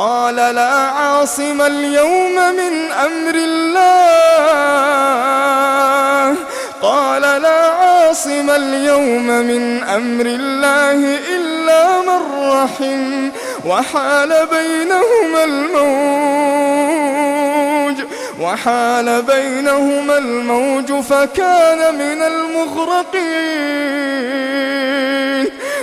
قال لا عاصم اليوم من أمر الله. قال لا عاصم اليوم من أمر الله إلا من رحم وحال بينهما الموج. وحال بينهما الموج فكان من المغرقين.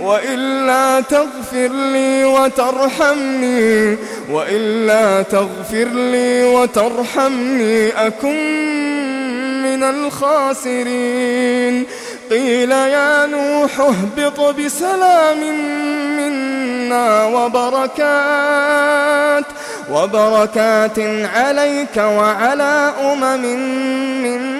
وإلا تغفر لي وترحمني وإلا تغفر لي وترحمني أكن من الخاسرين. قيل يا نوح اهبط بسلام منا وبركات وبركات عليك وعلى أمم من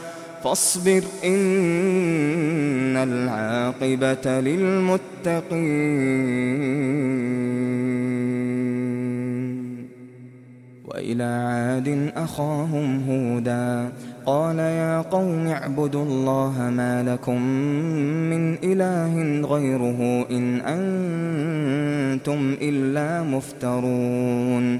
فاصبر إن العاقبة للمتقين. وإلى عاد أخاهم هودا. قال يا قوم اعبدوا الله ما لكم من إله غيره إن أنتم إلا مفترون.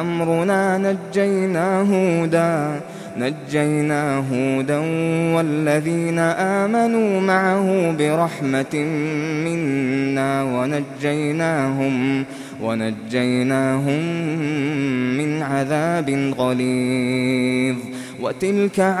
أمرنا نجينا هودا نجينا هودا والذين آمنوا معه برحمة منا ونجيناهم ونجيناهم من عذاب غليظ. وتلك عاد